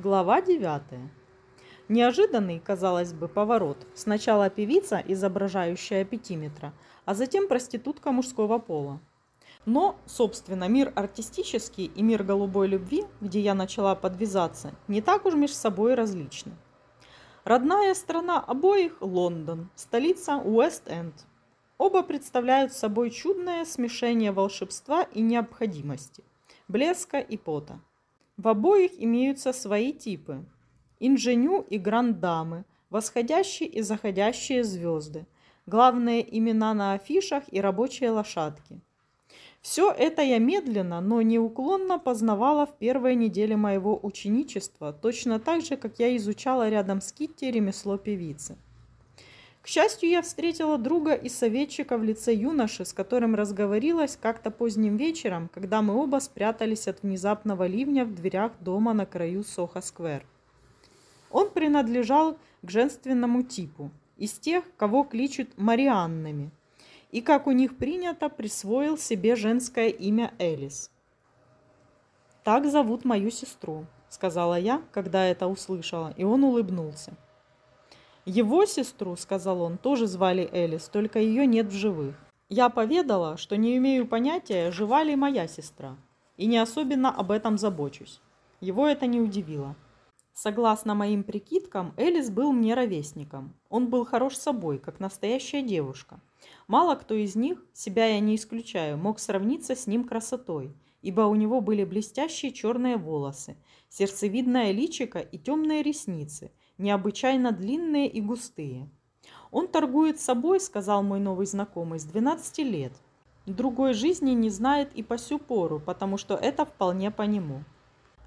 Глава 9. Неожиданный, казалось бы, поворот. Сначала певица, изображающая пятиметра, а затем проститутка мужского пола. Но, собственно, мир артистический и мир голубой любви, где я начала подвязаться, не так уж между собой различны. Родная страна обоих – Лондон, столица Уэст-Энд. Оба представляют собой чудное смешение волшебства и необходимости, блеска и пота. В обоих имеются свои типы. Инженю и гранд-дамы, восходящие и заходящие звезды, главные имена на афишах и рабочие лошадки. Все это я медленно, но неуклонно познавала в первой неделе моего ученичества, точно так же, как я изучала рядом с Китти ремесло певицы. К счастью, я встретила друга и советчика в лице юноши, с которым разговорилась как-то поздним вечером, когда мы оба спрятались от внезапного ливня в дверях дома на краю Сохо-сквер. Он принадлежал к женственному типу, из тех, кого кличут Марианнами, и, как у них принято, присвоил себе женское имя Элис. «Так зовут мою сестру», — сказала я, когда это услышала, и он улыбнулся. Его сестру, сказал он, тоже звали Элис, только ее нет в живых. Я поведала, что не имею понятия, жива ли моя сестра, и не особенно об этом забочусь. Его это не удивило. Согласно моим прикидкам, Элис был мне ровесником. Он был хорош собой, как настоящая девушка. Мало кто из них, себя я не исключаю, мог сравниться с ним красотой, ибо у него были блестящие черные волосы, сердцевидное личико и темные ресницы, необычайно длинные и густые. Он торгует собой, сказал мой новый знакомый, с 12 лет. Другой жизни не знает и по сю пору, потому что это вполне по нему.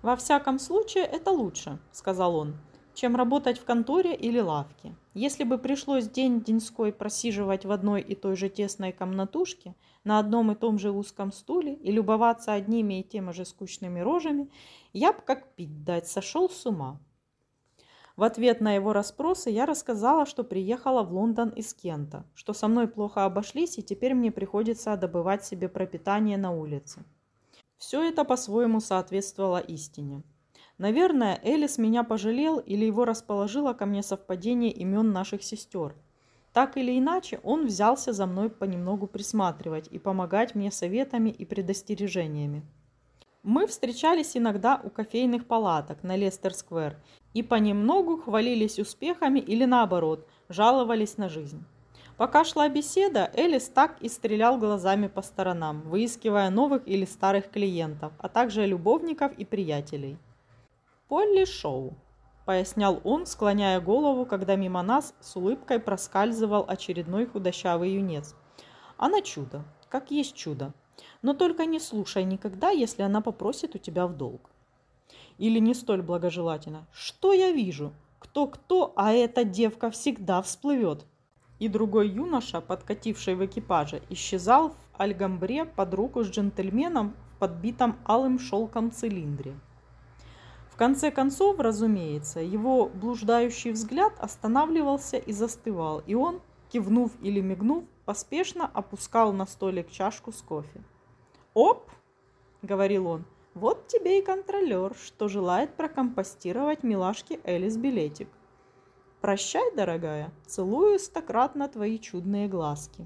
Во всяком случае, это лучше, сказал он, чем работать в конторе или лавке. Если бы пришлось день-деньской просиживать в одной и той же тесной комнатушке, на одном и том же узком стуле и любоваться одними и теми же скучными рожами, я бы как пить дать сошел с ума. В ответ на его расспросы я рассказала, что приехала в Лондон из Кента, что со мной плохо обошлись и теперь мне приходится добывать себе пропитание на улице. Все это по-своему соответствовало истине. Наверное, Элис меня пожалел или его расположило ко мне совпадение имен наших сестер. Так или иначе, он взялся за мной понемногу присматривать и помогать мне советами и предостережениями. Мы встречались иногда у кофейных палаток на Лестер-сквер и понемногу хвалились успехами или наоборот, жаловались на жизнь. Пока шла беседа, Элис так и стрелял глазами по сторонам, выискивая новых или старых клиентов, а также любовников и приятелей. «Полли Шоу», – пояснял он, склоняя голову, когда мимо нас с улыбкой проскальзывал очередной худощавый юнец. «Она чудо, как есть чудо. Но только не слушай никогда, если она попросит у тебя в долг. Или не столь благожелательно. Что я вижу? Кто-кто, а эта девка всегда всплывет. И другой юноша, подкативший в экипаже, исчезал в альгамбре под руку с джентльменом в подбитом алым шелком цилиндре. В конце концов, разумеется, его блуждающий взгляд останавливался и застывал, и он, кивнув или мигнув, поспешно опускал на столик чашку с кофе. «Оп!» — говорил он. «Вот тебе и контролер, что желает прокомпостировать милашке Элис билетик. Прощай, дорогая, целую стократно твои чудные глазки».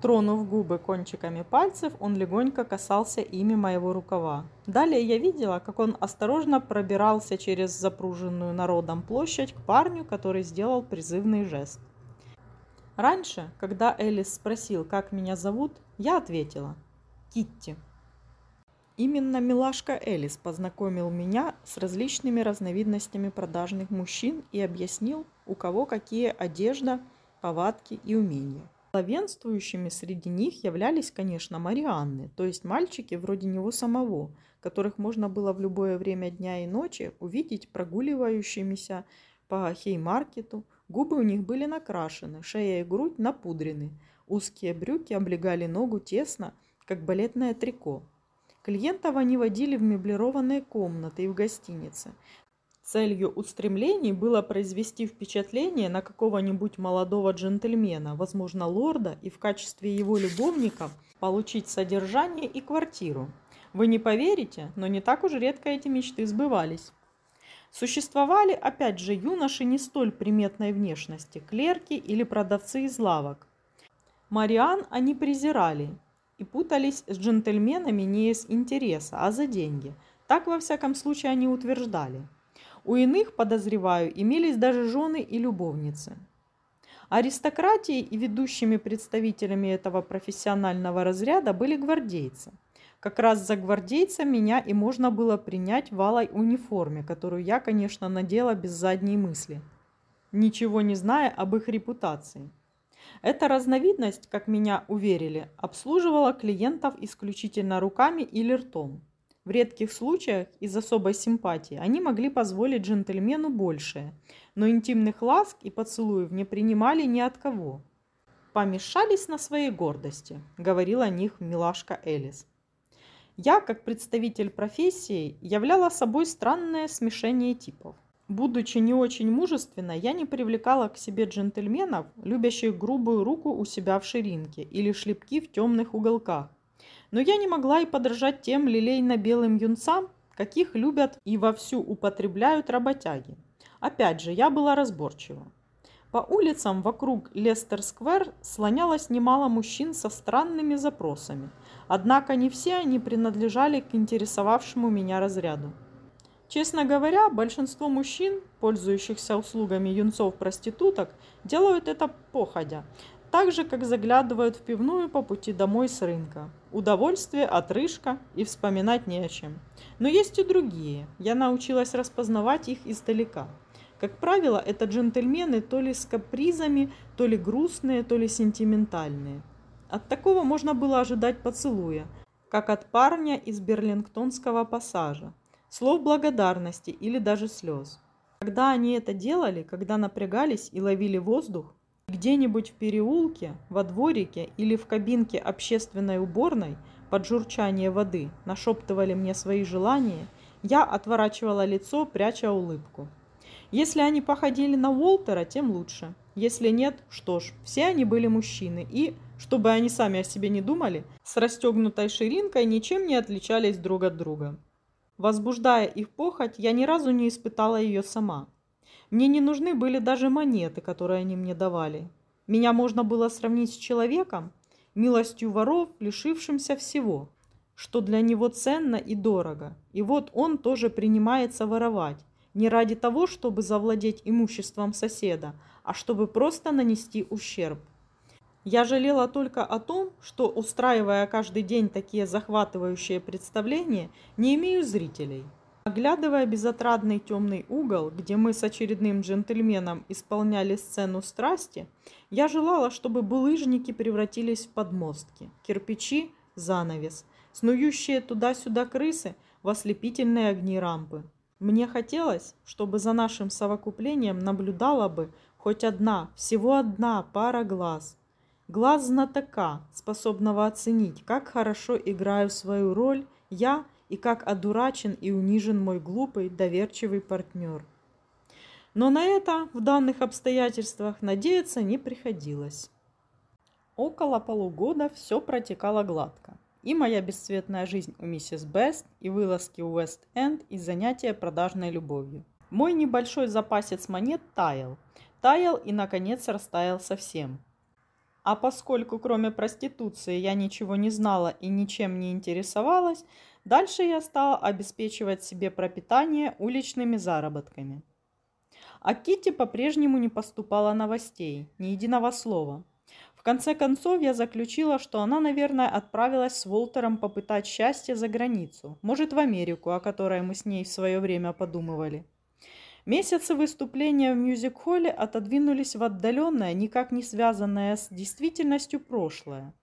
Тронув губы кончиками пальцев, он легонько касался ими моего рукава. Далее я видела, как он осторожно пробирался через запруженную народом площадь к парню, который сделал призывный жест. Раньше, когда Элис спросил, как меня зовут, я ответила Китти. Именно милашка Элис познакомил меня с различными разновидностями продажных мужчин и объяснил, у кого какие одежда, повадки и умения. Главенствующими среди них являлись, конечно, Марианны, то есть мальчики вроде него самого, которых можно было в любое время дня и ночи увидеть прогуливающимися по Хеймаркету. Губы у них были накрашены, шея и грудь напудрены, узкие брюки облегали ногу тесно, как балетное трико. Клиентов они водили в меблированные комнаты и в гостинице. Целью устремлений было произвести впечатление на какого-нибудь молодого джентльмена, возможно, лорда, и в качестве его любовника получить содержание и квартиру. Вы не поверите, но не так уж редко эти мечты сбывались. Существовали, опять же, юноши не столь приметной внешности, клерки или продавцы из лавок. Мариан они презирали и путались с джентльменами не из интереса, а за деньги. Так, во всяком случае, они утверждали. У иных, подозреваю, имелись даже жены и любовницы. Аристократией и ведущими представителями этого профессионального разряда были гвардейцы – как раз за гвардейца меня и можно было принять в алой униформе, которую я, конечно, надела без задней мысли, ничего не зная об их репутации. Эта разновидность, как меня уверили, обслуживала клиентов исключительно руками или ртом. В редких случаях из особой симпатии они могли позволить джентльмену большее, но интимных ласк и поцелуев не принимали ни от кого. «Помешались на своей гордости», — говорила о них милашка Элис. Я, как представитель профессии, являла собой странное смешение типов. Будучи не очень мужественной, я не привлекала к себе джентльменов, любящих грубую руку у себя в ширинке или шлепки в темных уголках. Но я не могла и подражать тем лилейно-белым юнцам, каких любят и вовсю употребляют работяги. Опять же, я была разборчива. По улицам вокруг Лестер-сквер слонялось немало мужчин со странными запросами. Однако не все они принадлежали к интересовавшему меня разряду. Честно говоря, большинство мужчин, пользующихся услугами юнцов-проституток, делают это походя, так же, как заглядывают в пивную по пути домой с рынка. Удовольствие, отрыжка и вспоминать не о чем. Но есть и другие. Я научилась распознавать их издалека – как правило, это джентльмены то ли с капризами, то ли грустные, то ли сентиментальные. От такого можно было ожидать поцелуя, как от парня из Берлингтонского пассажа, слов благодарности или даже слез. Когда они это делали, когда напрягались и ловили воздух, где-нибудь в переулке, во дворике или в кабинке общественной уборной под журчание воды нашептывали мне свои желания, я отворачивала лицо, пряча улыбку. Если они походили на Уолтера, тем лучше. Если нет, что ж, все они были мужчины и, чтобы они сами о себе не думали, с расстегнутой ширинкой ничем не отличались друг от друга. Возбуждая их похоть, я ни разу не испытала ее сама. Мне не нужны были даже монеты, которые они мне давали. Меня можно было сравнить с человеком, милостью воров, лишившимся всего, что для него ценно и дорого. И вот он тоже принимается воровать, не ради того, чтобы завладеть имуществом соседа, а чтобы просто нанести ущерб. Я жалела только о том, что, устраивая каждый день такие захватывающие представления, не имею зрителей. Оглядывая безотрадный темный угол, где мы с очередным джентльменом исполняли сцену страсти, я желала, чтобы булыжники превратились в подмостки, кирпичи – занавес, снующие туда-сюда крысы – в ослепительные огни рампы. Мне хотелось, чтобы за нашим совокуплением наблюдала бы хоть одна, всего одна пара глаз. Глаз знатока, способного оценить, как хорошо играю свою роль я и как одурачен и унижен мой глупый, доверчивый партнер. Но на это в данных обстоятельствах надеяться не приходилось. Около полугода все протекало гладко и моя бесцветная жизнь у миссис Бест, и вылазки у Уэст-Энд, и занятия продажной любовью. Мой небольшой запасец монет таял. Таял и, наконец, растаял совсем. А поскольку кроме проституции я ничего не знала и ничем не интересовалась, дальше я стала обеспечивать себе пропитание уличными заработками. А Китти по-прежнему не поступало новостей, ни единого слова. В конце концов, я заключила, что она, наверное, отправилась с Волтером попытать счастье за границу, может, в Америку, о которой мы с ней в свое время подумывали. Месяцы выступления в мюзик-холле отодвинулись в отдаленное, никак не связанное с действительностью прошлое.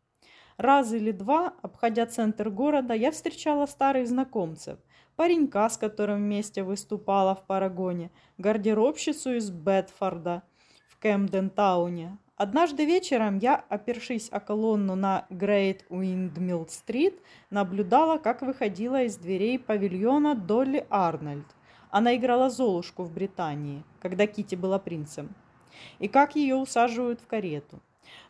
Раз или два, обходя центр города, я встречала старых знакомцев. Паренька, с которым вместе выступала в Парагоне, гардеробщицу из Бетфорда в Кэмден-тауне, Однажды вечером я, опершись о колонну на Грейт Уиндмилл-стрит, наблюдала, как выходила из дверей павильона Долли Арнольд. Она играла Золушку в Британии, когда Кити была принцем. И как ее усаживают в карету.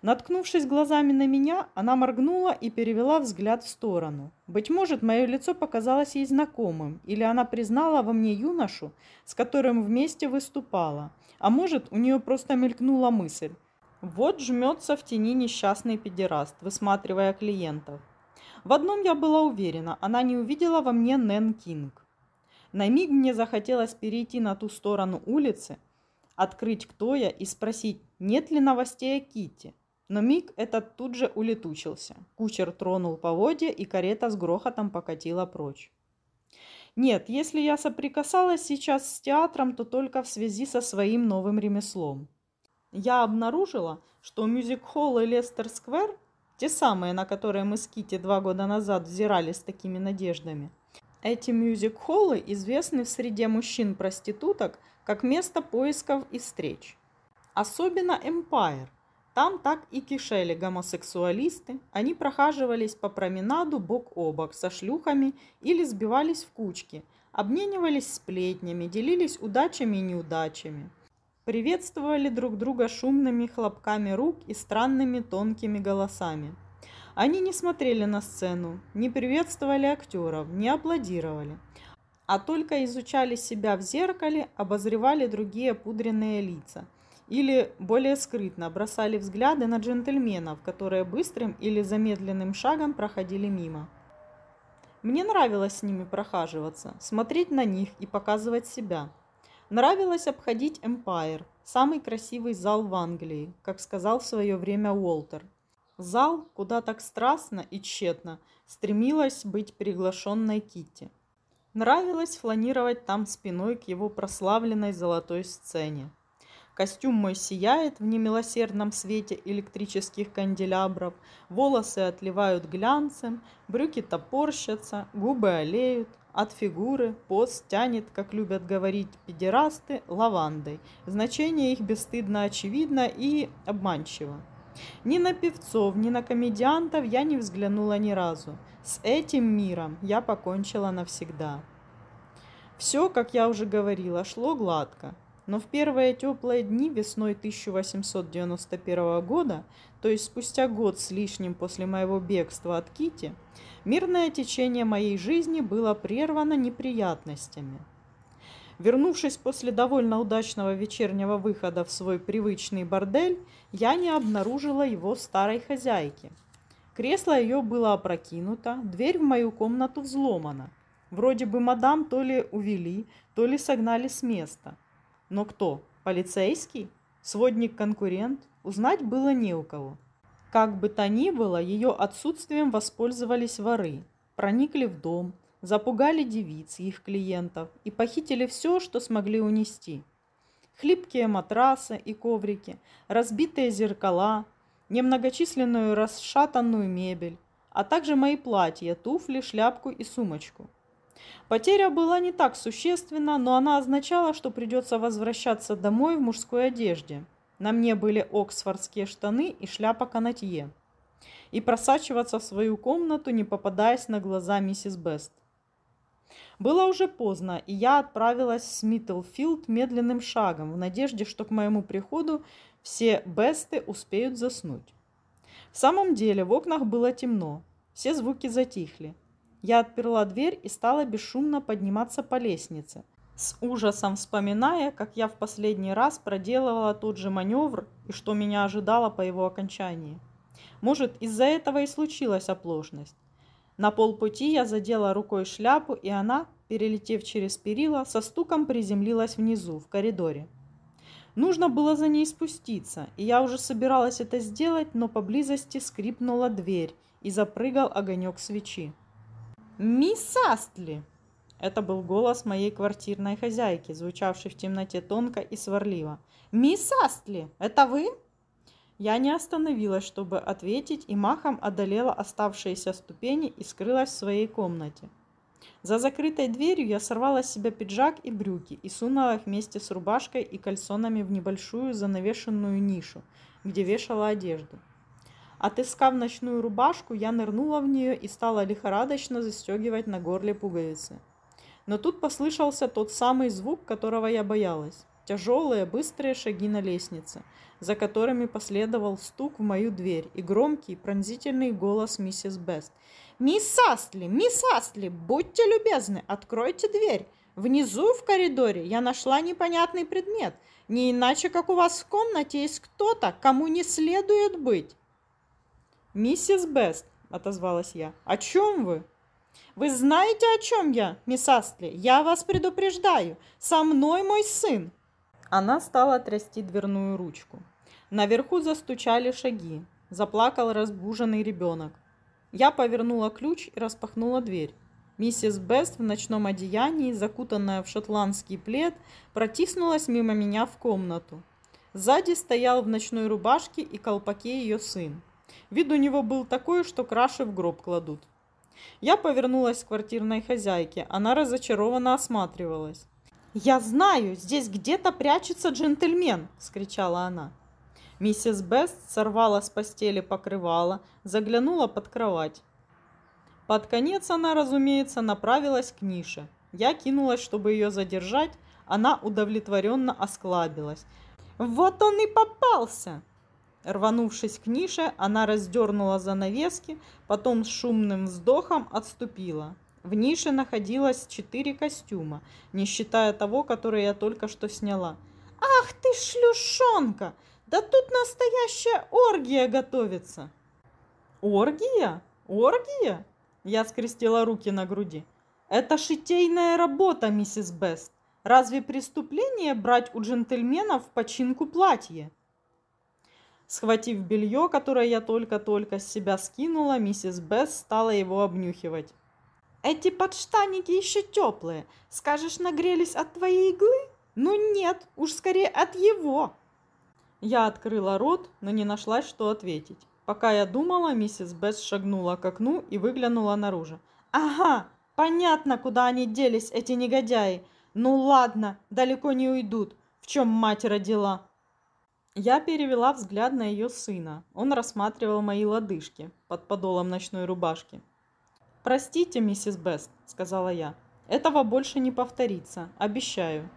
Наткнувшись глазами на меня, она моргнула и перевела взгляд в сторону. Быть может, мое лицо показалось ей знакомым, или она признала во мне юношу, с которым вместе выступала. А может, у нее просто мелькнула мысль. Вот жмется в тени несчастный педераст, высматривая клиентов. В одном я была уверена, она не увидела во мне Нэн Кинг. На миг мне захотелось перейти на ту сторону улицы, открыть кто я и спросить, нет ли новостей о Кити. Но миг этот тут же улетучился. Кучер тронул поводья, и карета с грохотом покатила прочь. Нет, если я соприкасалась сейчас с театром, то только в связи со своим новым ремеслом. Я обнаружила, что мюзик-холл и Лестер-сквер, те самые, на которые мы с Кити два года назад взирали с такими надеждами, эти мюзик-холлы известны в среде мужчин-проституток как место поисков и встреч. Особенно Empire, там так и кишели гомосексуалисты. Они прохаживались по променаду бок о бок со шлюхами или сбивались в кучки, обменивались сплетнями, делились удачами и неудачами. Приветствовали друг друга шумными хлопками рук и странными тонкими голосами. Они не смотрели на сцену, не приветствовали актеров, не аплодировали, а только изучали себя в зеркале, обозревали другие пудренные лица – или более скрытно бросали взгляды на джентльменов, которые быстрым или замедленным шагом проходили мимо. Мне нравилось с ними прохаживаться, смотреть на них и показывать себя. Нравилось обходить Empire, самый красивый зал в Англии, как сказал в свое время Уолтер. Зал, куда так страстно и тщетно стремилась быть приглашенной Китти. Нравилось фланировать там спиной к его прославленной золотой сцене. Костюм мой сияет в немилосердном свете электрических канделябров, волосы отливают глянцем, брюки топорщатся, губы олеют, от фигуры пост тянет, как любят говорить педерасты, лавандой. Значение их бесстыдно очевидно и обманчиво. Ни на певцов, ни на комедиантов я не взглянула ни разу. С этим миром я покончила навсегда. Все, как я уже говорила, шло гладко. Но в первые теплые дни весной 1891 года, то есть спустя год с лишним после моего бегства от Кити, мирное течение моей жизни было прервано неприятностями. Вернувшись после довольно удачного вечернего выхода в свой привычный бордель, я не обнаружила его старой хозяйки. Кресло ее было опрокинуто, дверь в мою комнату взломана. Вроде бы мадам то ли увели, то ли согнали с места – но кто? Полицейский? Сводник-конкурент? Узнать было не у кого. Как бы то ни было, ее отсутствием воспользовались воры. Проникли в дом, запугали девиц, их клиентов, и похитили все, что смогли унести. Хлипкие матрасы и коврики, разбитые зеркала, немногочисленную расшатанную мебель, а также мои платья, туфли, шляпку и сумочку – Потеря была не так существенна, но она означала, что придется возвращаться домой в мужской одежде. На мне были оксфордские штаны и шляпа канатье. И просачиваться в свою комнату, не попадаясь на глаза миссис Бест. Было уже поздно, и я отправилась в Смитлфилд медленным шагом, в надежде, что к моему приходу все Бесты успеют заснуть. В самом деле в окнах было темно, все звуки затихли. Я отперла дверь и стала бесшумно подниматься по лестнице, с ужасом вспоминая, как я в последний раз проделывала тот же маневр и что меня ожидало по его окончании. Может, из-за этого и случилась оплошность. На полпути я задела рукой шляпу, и она, перелетев через перила, со стуком приземлилась внизу, в коридоре. Нужно было за ней спуститься, и я уже собиралась это сделать, но поблизости скрипнула дверь и запрыгал огонек свечи. «Мисс Астли!» Это был голос моей квартирной хозяйки, звучавший в темноте тонко и сварливо. «Мисс Астли, это вы?» Я не остановилась, чтобы ответить, и махом одолела оставшиеся ступени и скрылась в своей комнате. За закрытой дверью я сорвала с себя пиджак и брюки и сунула их вместе с рубашкой и кальсонами в небольшую занавешенную нишу, где вешала одежду. Отыскав ночную рубашку, я нырнула в нее и стала лихорадочно застегивать на горле пуговицы. Но тут послышался тот самый звук, которого я боялась. тяжелые, быстрые шаги на лестнице, за которыми последовал стук в мою дверь и громкий, пронзительный голос миссис Бест. «Мисс Астли! Мисс Астли! Будьте любезны, откройте дверь! Внизу в коридоре я нашла непонятный предмет. Не иначе, как у вас в комнате есть кто-то, кому не следует быть». «Миссис Бест», — отозвалась я, — «о чем вы?» «Вы знаете, о чем я, мисс Астли? Я вас предупреждаю. Со мной мой сын!» Она стала трясти дверную ручку. Наверху застучали шаги. Заплакал разбуженный ребенок. Я повернула ключ и распахнула дверь. Миссис Бест в ночном одеянии, закутанная в шотландский плед, протиснулась мимо меня в комнату. Сзади стоял в ночной рубашке и колпаке ее сын. Вид у него был такой, что краши в гроб кладут. Я повернулась к квартирной хозяйке. Она разочарованно осматривалась. «Я знаю, здесь где-то прячется джентльмен!» – скричала она. Миссис Бест сорвала с постели покрывало, заглянула под кровать. Под конец она, разумеется, направилась к нише. Я кинулась, чтобы ее задержать. Она удовлетворенно осклабилась. «Вот он и попался!» Рванувшись к нише, она раздернула занавески, потом с шумным вздохом отступила. В нише находилось четыре костюма, не считая того, который я только что сняла. «Ах ты шлюшонка! Да тут настоящая оргия готовится!» «Оргия? Оргия?» Я скрестила руки на груди. «Это шитейная работа, миссис Бест. Разве преступление брать у джентльменов починку платье?» Схватив белье, которое я только-только с себя скинула, миссис Бесс стала его обнюхивать. «Эти подштанники еще теплые. Скажешь, нагрелись от твоей иглы? Ну нет, уж скорее от его!» Я открыла рот, но не нашлась, что ответить. Пока я думала, миссис Бесс шагнула к окну и выглянула наружу. «Ага, понятно, куда они делись, эти негодяи. Ну ладно, далеко не уйдут. В чем мать родила?» Я перевела взгляд на ее сына. Он рассматривал мои лодыжки под подолом ночной рубашки. «Простите, миссис Бест», — сказала я. «Этого больше не повторится, обещаю».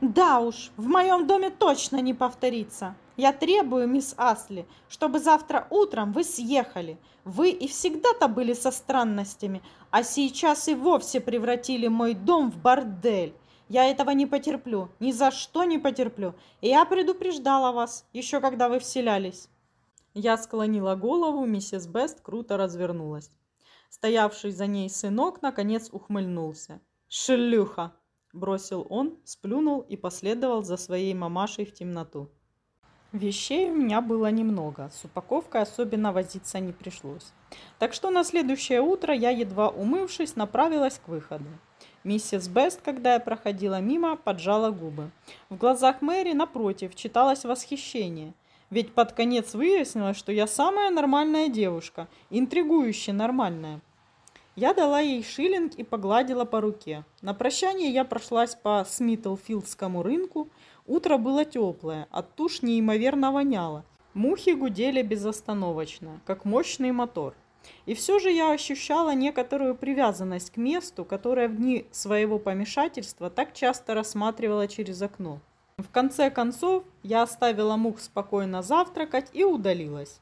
«Да уж, в моем доме точно не повторится. Я требую, мисс Асли, чтобы завтра утром вы съехали. Вы и всегда-то были со странностями, а сейчас и вовсе превратили мой дом в бордель. Я этого не потерплю, ни за что не потерплю. И я предупреждала вас, еще когда вы вселялись. Я склонила голову, миссис Бест круто развернулась. Стоявший за ней сынок наконец ухмыльнулся. «Шлюха!» – бросил он, сплюнул и последовал за своей мамашей в темноту. Вещей у меня было немного, с упаковкой особенно возиться не пришлось. Так что на следующее утро я, едва умывшись, направилась к выходу. Миссис Бест, когда я проходила мимо, поджала губы. В глазах Мэри, напротив, читалось восхищение. Ведь под конец выяснилось, что я самая нормальная девушка, интригующе нормальная. Я дала ей шиллинг и погладила по руке. На прощание я прошлась по Смитлфилдскому рынку. Утро было теплое, от туш неимоверно воняло. Мухи гудели безостановочно, как мощный мотор. И все же я ощущала некоторую привязанность к месту, которое в дни своего помешательства так часто рассматривала через окно. В конце концов, я оставила мух спокойно завтракать и удалилась.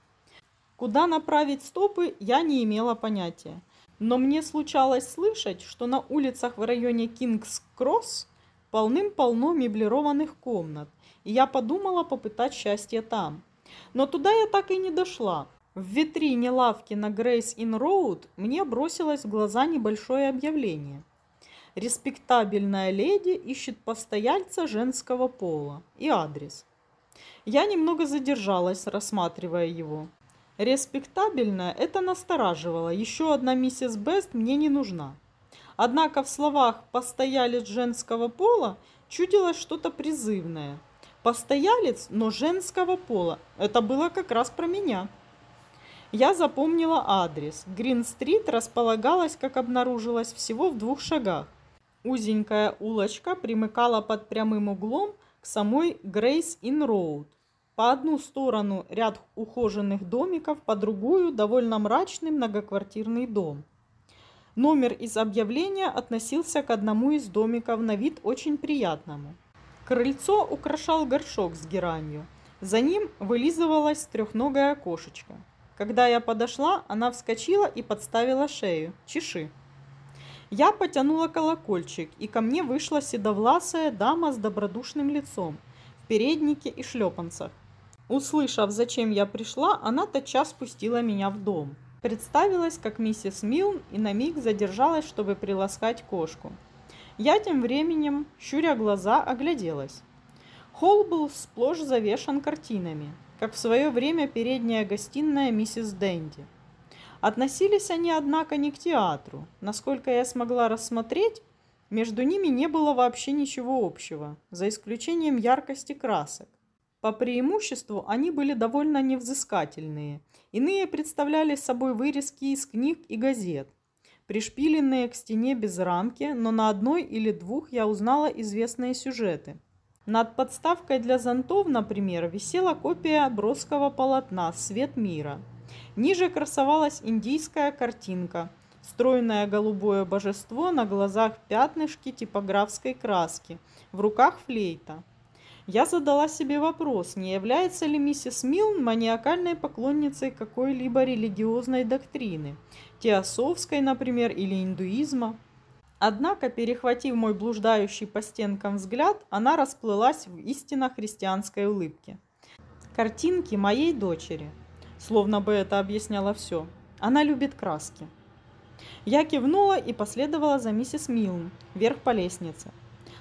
Куда направить стопы, я не имела понятия. Но мне случалось слышать, что на улицах в районе Кингс-Кросс полным-полно меблированных комнат, и я подумала попытать счастье там. Но туда я так и не дошла, в витрине лавки на Грейс Ин Роуд мне бросилось в глаза небольшое объявление. Респектабельная леди ищет постояльца женского пола и адрес. Я немного задержалась, рассматривая его. Респектабельная – это настораживало. Еще одна миссис Бест мне не нужна. Однако в словах «постоялец женского пола» чудилось что-то призывное. Постоялец, но женского пола – это было как раз про меня. Я запомнила адрес. Грин-стрит располагалась, как обнаружилось, всего в двух шагах. Узенькая улочка примыкала под прямым углом к самой Грейс-Ин-Роуд. По одну сторону ряд ухоженных домиков, по другую довольно мрачный многоквартирный дом. Номер из объявления относился к одному из домиков на вид очень приятному. Крыльцо украшал горшок с геранью. За ним вылизывалась трехногая кошечка. Когда я подошла, она вскочила и подставила шею. Чеши. Я потянула колокольчик, и ко мне вышла седовласая дама с добродушным лицом, в переднике и шлепанцах. Услышав, зачем я пришла, она тотчас спустила меня в дом. Представилась как миссис Милн и на миг задержалась, чтобы приласкать кошку. Я тем временем, щуря глаза, огляделась. Холл был сплошь завешан картинами, как в свое время передняя гостиная миссис Дэнди. Относились они, однако, не к театру. Насколько я смогла рассмотреть, между ними не было вообще ничего общего, за исключением яркости красок. По преимуществу они были довольно невзыскательные. Иные представляли собой вырезки из книг и газет, пришпиленные к стене без рамки, но на одной или двух я узнала известные сюжеты. Над подставкой для зонтов, например, висела копия броского полотна «Свет мира». Ниже красовалась индийская картинка – стройное голубое божество на глазах пятнышки типографской краски, в руках флейта. Я задала себе вопрос, не является ли миссис Милн маниакальной поклонницей какой-либо религиозной доктрины, теософской, например, или индуизма. Однако, перехватив мой блуждающий по стенкам взгляд, она расплылась в истинно христианской улыбке. Картинки моей дочери. Словно бы это объясняло все. Она любит краски. Я кивнула и последовала за миссис Милн вверх по лестнице.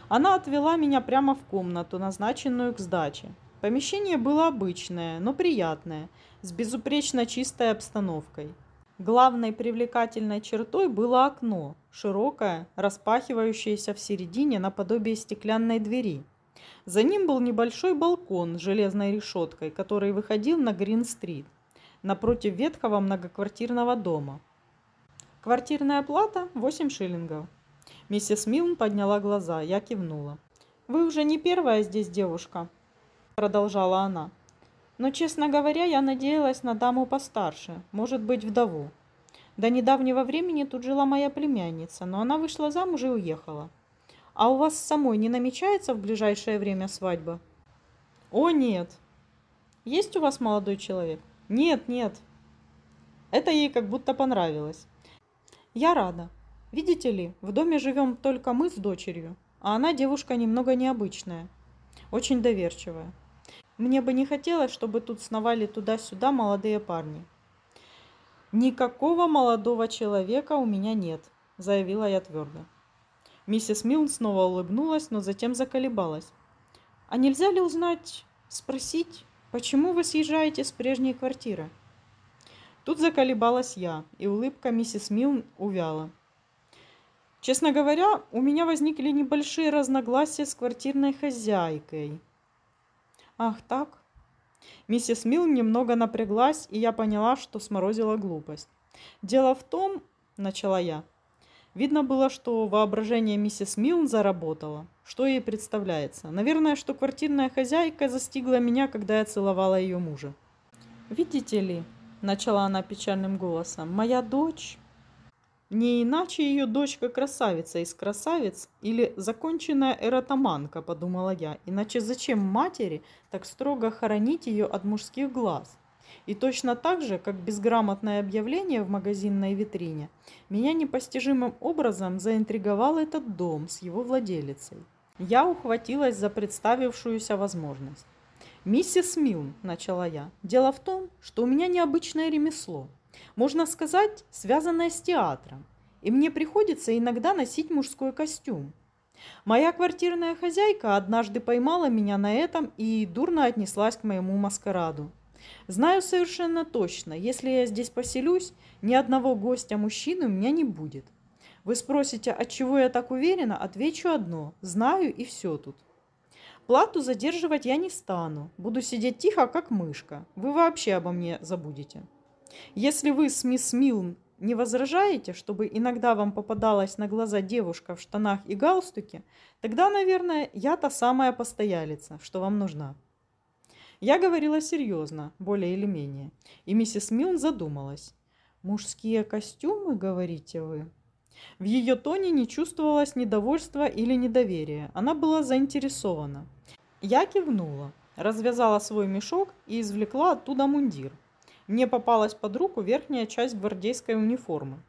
Она отвела меня прямо в комнату, назначенную к сдаче. Помещение было обычное, но приятное, с безупречно чистой обстановкой. Главной привлекательной чертой было окно, широкое, распахивающееся в середине наподобие стеклянной двери. За ним был небольшой балкон с железной решеткой, который выходил на Грин-стрит, напротив ветхого многоквартирного дома. Квартирная плата – 8 шиллингов. Миссис Милн подняла глаза, я кивнула. «Вы уже не первая здесь девушка», – продолжала она. «Но, честно говоря, я надеялась на даму постарше, может быть, вдову. До недавнего времени тут жила моя племянница, но она вышла замуж и уехала. А у вас самой не намечается в ближайшее время свадьба?» «О, нет!» «Есть у вас молодой человек?» «Нет, нет». Это ей как будто понравилось. «Я рада. Видите ли, в доме живем только мы с дочерью, а она девушка немного необычная, очень доверчивая. Мне бы не хотелось, чтобы тут сновали туда-сюда молодые парни. «Никакого молодого человека у меня нет», – заявила я твердо. Миссис Милн снова улыбнулась, но затем заколебалась. «А нельзя ли узнать, спросить, почему вы съезжаете с прежней квартиры?» Тут заколебалась я, и улыбка миссис Милн увяла. Честно говоря, у меня возникли небольшие разногласия с квартирной хозяйкой. Ах, так? Миссис Милл немного напряглась, и я поняла, что сморозила глупость. Дело в том, начала я. Видно было, что воображение миссис Милн заработало. Что ей представляется? Наверное, что квартирная хозяйка застигла меня, когда я целовала ее мужа. «Видите ли», – начала она печальным голосом, – «моя дочь не иначе ее дочка красавица из красавиц или законченная эротоманка, подумала я. Иначе зачем матери так строго хоронить ее от мужских глаз? И точно так же, как безграмотное объявление в магазинной витрине, меня непостижимым образом заинтриговал этот дом с его владелицей. Я ухватилась за представившуюся возможность. «Миссис Милн», – начала я, – «дело в том, что у меня необычное ремесло – можно сказать, связанная с театром, и мне приходится иногда носить мужской костюм. Моя квартирная хозяйка однажды поймала меня на этом и дурно отнеслась к моему маскараду. Знаю совершенно точно, если я здесь поселюсь, ни одного гостя мужчины у меня не будет. Вы спросите, от чего я так уверена? Отвечу одно – знаю и все тут. Плату задерживать я не стану. Буду сидеть тихо, как мышка. Вы вообще обо мне забудете. Если вы с мисс Милн не возражаете, чтобы иногда вам попадалась на глаза девушка в штанах и галстуке, тогда, наверное, я та самая постоялица, что вам нужна. Я говорила серьезно, более или менее, и миссис Милн задумалась. «Мужские костюмы, говорите вы?» В ее тоне не чувствовалось недовольства или недоверия. Она была заинтересована. Я кивнула, развязала свой мешок и извлекла оттуда мундир. Мне попалась под руку верхняя часть гвардейской униформы.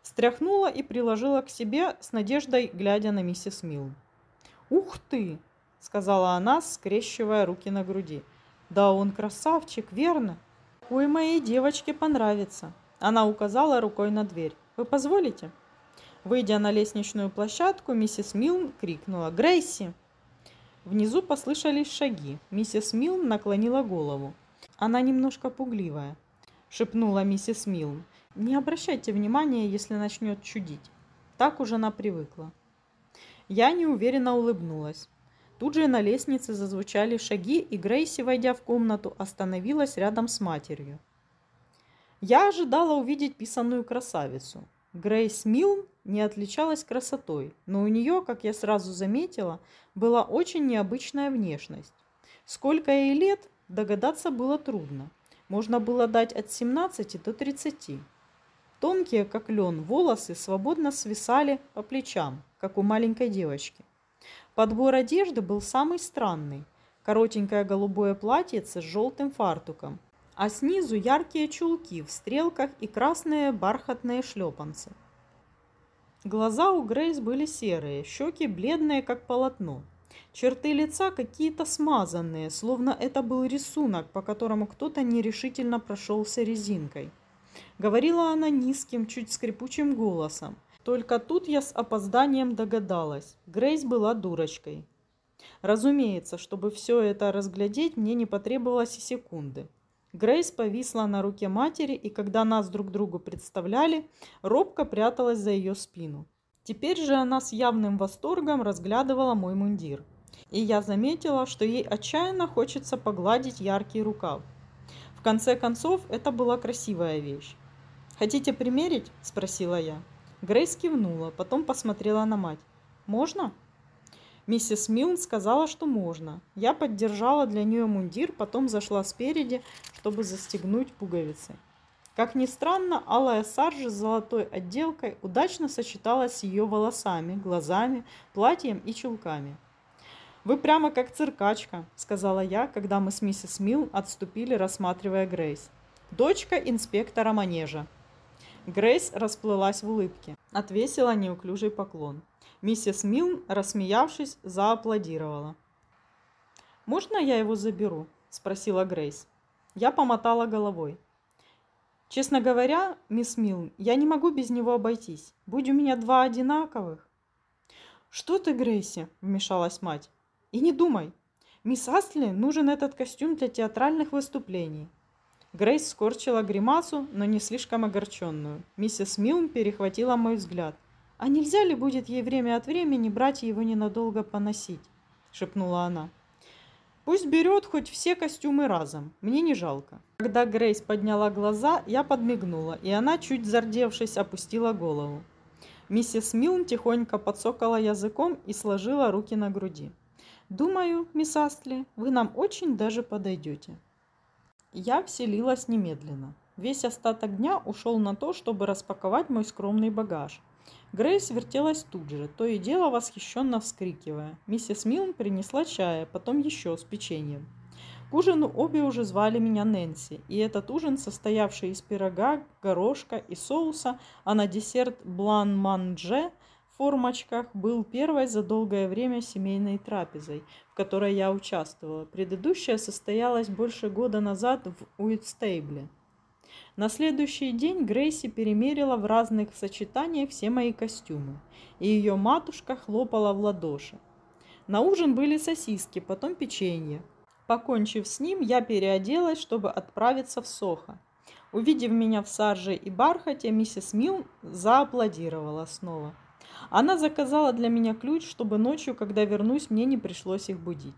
Встряхнула и приложила к себе с надеждой, глядя на миссис Милл. «Ух ты!» — сказала она, скрещивая руки на груди. «Да он красавчик, верно? Ой, моей девочке понравится!» Она указала рукой на дверь. «Вы позволите?» Выйдя на лестничную площадку, миссис Милн крикнула «Грейси!». Внизу послышались шаги. Миссис Милн наклонила голову. «Она немножко пугливая», — шепнула миссис Милн. «Не обращайте внимания, если начнет чудить. Так уже она привыкла». Я неуверенно улыбнулась. Тут же на лестнице зазвучали шаги, и Грейси, войдя в комнату, остановилась рядом с матерью. Я ожидала увидеть писаную красавицу. Грейс Милн не отличалась красотой, но у нее, как я сразу заметила, была очень необычная внешность. Сколько ей лет, догадаться было трудно. Можно было дать от 17 до 30. Тонкие, как лен, волосы свободно свисали по плечам, как у маленькой девочки. Подбор одежды был самый странный. Коротенькое голубое платьице с желтым фартуком, а снизу яркие чулки в стрелках и красные бархатные шлепанцы. Глаза у Грейс были серые, щеки бледные, как полотно. Черты лица какие-то смазанные, словно это был рисунок, по которому кто-то нерешительно прошелся резинкой. Говорила она низким, чуть скрипучим голосом. Только тут я с опозданием догадалась. Грейс была дурочкой. Разумеется, чтобы все это разглядеть, мне не потребовалось и секунды. Грейс повисла на руке матери, и когда нас друг другу представляли, робко пряталась за ее спину. Теперь же она с явным восторгом разглядывала мой мундир. И я заметила, что ей отчаянно хочется погладить яркий рукав. В конце концов, это была красивая вещь. «Хотите примерить?» – спросила я. Грейс кивнула, потом посмотрела на мать. «Можно?» Миссис Милн сказала, что можно. Я поддержала для нее мундир, потом зашла спереди, чтобы застегнуть пуговицы. Как ни странно, алая саржа с золотой отделкой удачно сочеталась с ее волосами, глазами, платьем и чулками. «Вы прямо как циркачка», — сказала я, когда мы с миссис Милн отступили, рассматривая Грейс. «Дочка инспектора манежа». Грейс расплылась в улыбке, отвесила неуклюжий поклон. Миссис Милн, рассмеявшись, зааплодировала. «Можно я его заберу?» – спросила Грейс. Я помотала головой. «Честно говоря, мисс Милн, я не могу без него обойтись. Будь у меня два одинаковых». «Что ты, Грейси?» – вмешалась мать. «И не думай. Мисс Асли нужен этот костюм для театральных выступлений». Грейс скорчила гримасу, но не слишком огорченную. Миссис Милн перехватила мой взгляд – «А нельзя ли будет ей время от времени брать его ненадолго поносить?» – шепнула она. «Пусть берет хоть все костюмы разом, мне не жалко». Когда Грейс подняла глаза, я подмигнула, и она, чуть зардевшись, опустила голову. Миссис Милн тихонько подсокала языком и сложила руки на груди. «Думаю, мисс Астли, вы нам очень даже подойдете». Я вселилась немедленно. Весь остаток дня ушел на то, чтобы распаковать мой скромный багаж – Грейс вертелась тут же, то и дело восхищенно вскрикивая. Миссис Милн принесла чая, потом еще с печеньем. К ужину обе уже звали меня Нэнси, и этот ужин, состоявший из пирога, горошка и соуса, а на десерт блан-манже в формочках, был первой за долгое время семейной трапезой, в которой я участвовала. Предыдущая состоялась больше года назад в Уитстейбле. На следующий день Грейси перемерила в разных сочетаниях все мои костюмы, и ее матушка хлопала в ладоши. На ужин были сосиски, потом печенье. Покончив с ним, я переоделась, чтобы отправиться в Сохо. Увидев меня в сарже и бархате, миссис Милл зааплодировала снова. Она заказала для меня ключ, чтобы ночью, когда вернусь, мне не пришлось их будить.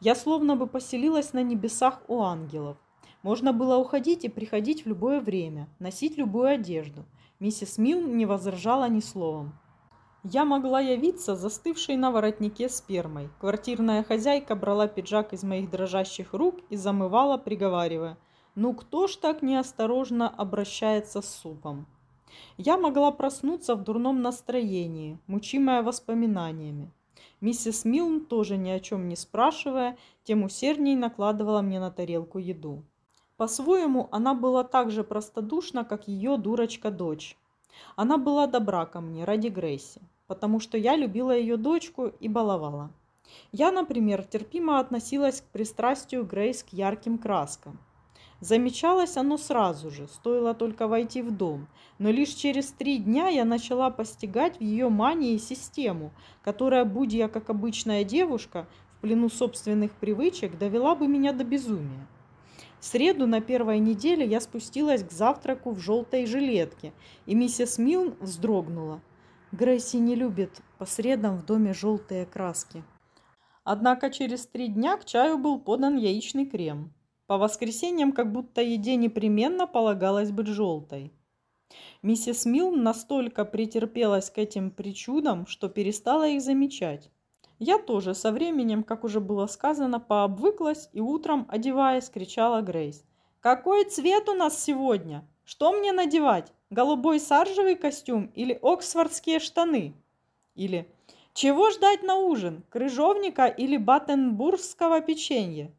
Я словно бы поселилась на небесах у ангелов. Можно было уходить и приходить в любое время, носить любую одежду. Миссис Милл не возражала ни словом. Я могла явиться застывшей на воротнике спермой. Квартирная хозяйка брала пиджак из моих дрожащих рук и замывала, приговаривая. «Ну кто ж так неосторожно обращается с супом?» Я могла проснуться в дурном настроении, мучимая воспоминаниями. Миссис Милн, тоже ни о чем не спрашивая, тем усердней накладывала мне на тарелку еду. По-своему, она была так же простодушна, как ее дурочка-дочь. Она была добра ко мне ради Грейси, потому что я любила ее дочку и баловала. Я, например, терпимо относилась к пристрастию Грейс к ярким краскам. Замечалось оно сразу же, стоило только войти в дом, но лишь через три дня я начала постигать в ее мании систему, которая, будь я как обычная девушка, в плену собственных привычек, довела бы меня до безумия. В среду на первой неделе я спустилась к завтраку в желтой жилетке, и миссис Милн вздрогнула. Грейси не любит по средам в доме желтые краски. Однако через три дня к чаю был подан яичный крем. По воскресеньям как будто еде непременно полагалось быть желтой. Миссис Милн настолько претерпелась к этим причудам, что перестала их замечать. Я тоже со временем, как уже было сказано, пообвыклась и утром, одеваясь, кричала Грейс. «Какой цвет у нас сегодня? Что мне надевать? Голубой саржевый костюм или оксфордские штаны?» Или «Чего ждать на ужин? Крыжовника или баттенбургского печенья?»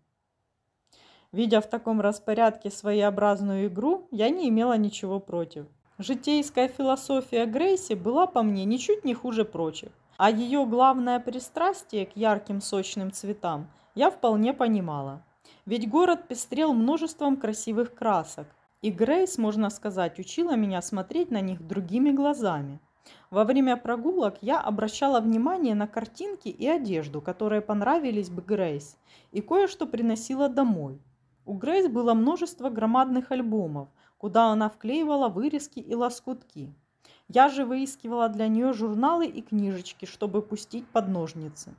Видя в таком распорядке своеобразную игру, я не имела ничего против. Житейская философия Грейси была по мне ничуть не хуже прочих, а ее главное пристрастие к ярким сочным цветам я вполне понимала. Ведь город пестрел множеством красивых красок, и Грейс, можно сказать, учила меня смотреть на них другими глазами. Во время прогулок я обращала внимание на картинки и одежду, которые понравились бы Грейс, и кое-что приносила домой – у Грейс было множество громадных альбомов, куда она вклеивала вырезки и лоскутки. Я же выискивала для нее журналы и книжечки, чтобы пустить под ножницы.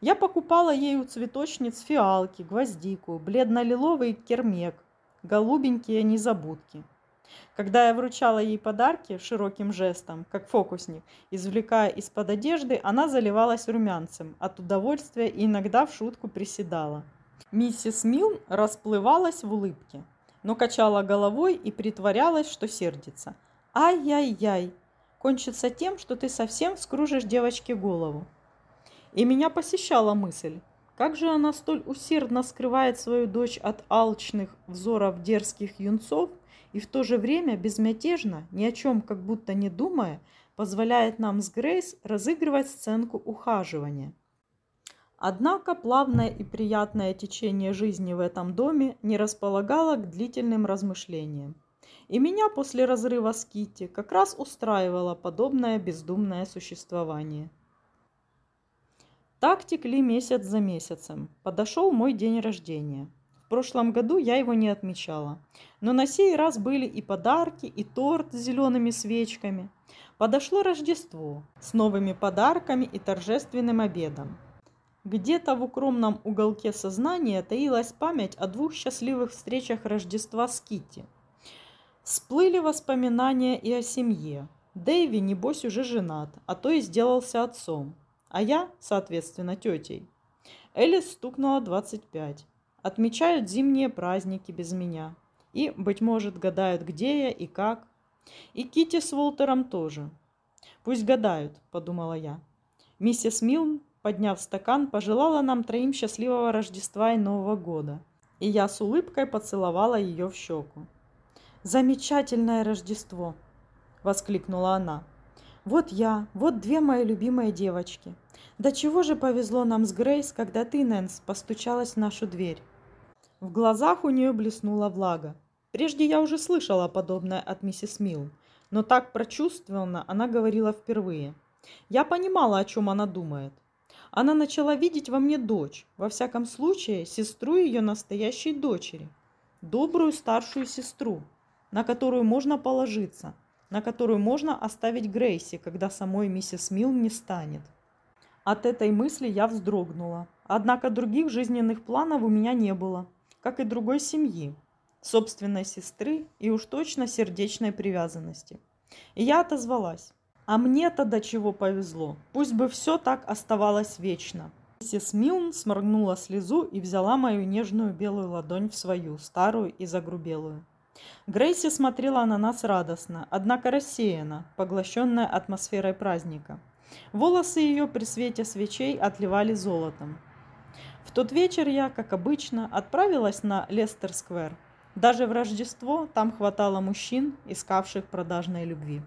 Я покупала ей у цветочниц фиалки, гвоздику, бледно-лиловый кермек, голубенькие незабудки. Когда я вручала ей подарки широким жестом, как фокусник, извлекая из-под одежды, она заливалась румянцем от удовольствия и иногда в шутку приседала – Миссис Милн расплывалась в улыбке, но качала головой и притворялась, что сердится. «Ай-яй-яй! Кончится тем, что ты совсем скружишь девочке голову». И меня посещала мысль, как же она столь усердно скрывает свою дочь от алчных взоров дерзких юнцов и в то же время безмятежно, ни о чем как будто не думая, позволяет нам с Грейс разыгрывать сценку ухаживания. Однако плавное и приятное течение жизни в этом доме не располагало к длительным размышлениям. И меня после разрыва с Китти как раз устраивало подобное бездумное существование. Так текли месяц за месяцем. Подошел мой день рождения. В прошлом году я его не отмечала. Но на сей раз были и подарки, и торт с зелеными свечками. Подошло Рождество с новыми подарками и торжественным обедом. Где-то в укромном уголке сознания таилась память о двух счастливых встречах Рождества с Китти. Всплыли воспоминания и о семье. Дэйви, небось, уже женат, а то и сделался отцом. А я, соответственно, тетей. Элис стукнула 25. Отмечают зимние праздники без меня. И, быть может, гадают, где я и как. И Кити с Волтером тоже. Пусть гадают, подумала я. Миссис Милн подняв стакан, пожелала нам троим счастливого Рождества и Нового года. И я с улыбкой поцеловала ее в щеку. «Замечательное Рождество!» – воскликнула она. «Вот я, вот две мои любимые девочки. Да чего же повезло нам с Грейс, когда ты, Нэнс, постучалась в нашу дверь?» В глазах у нее блеснула влага. Прежде я уже слышала подобное от миссис Милл, но так прочувствованно она говорила впервые. Я понимала, о чем она думает. Она начала видеть во мне дочь, во всяком случае, сестру ее настоящей дочери. Добрую старшую сестру, на которую можно положиться, на которую можно оставить Грейси, когда самой миссис Милл не станет. От этой мысли я вздрогнула. Однако других жизненных планов у меня не было, как и другой семьи, собственной сестры и уж точно сердечной привязанности. И я отозвалась. А мне-то до чего повезло. Пусть бы все так оставалось вечно. Миссис Милн сморгнула слезу и взяла мою нежную белую ладонь в свою, старую и загрубелую. Грейси смотрела на нас радостно, однако рассеянно, поглощенная атмосферой праздника. Волосы ее при свете свечей отливали золотом. В тот вечер я, как обычно, отправилась на Лестер-сквер. Даже в Рождество там хватало мужчин, искавших продажной любви.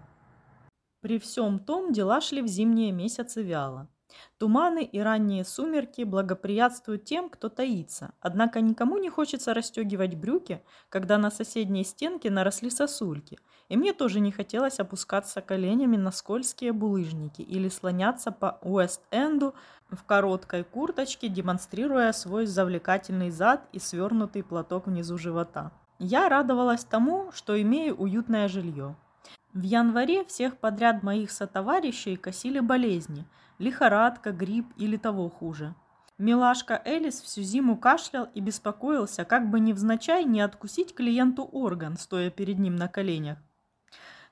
При всем том дела шли в зимние месяцы вяло. Туманы и ранние сумерки благоприятствуют тем, кто таится, однако никому не хочется расстегивать брюки, когда на соседней стенке наросли сосульки, и мне тоже не хотелось опускаться коленями на скользкие булыжники или слоняться по Уэст-Энду в короткой курточке, демонстрируя свой завлекательный зад и свернутый платок внизу живота. Я радовалась тому, что имею уютное жилье. В январе всех подряд моих сотоварищей косили болезни – лихорадка, грипп или того хуже. Милашка Элис всю зиму кашлял и беспокоился, как бы невзначай не откусить клиенту орган, стоя перед ним на коленях.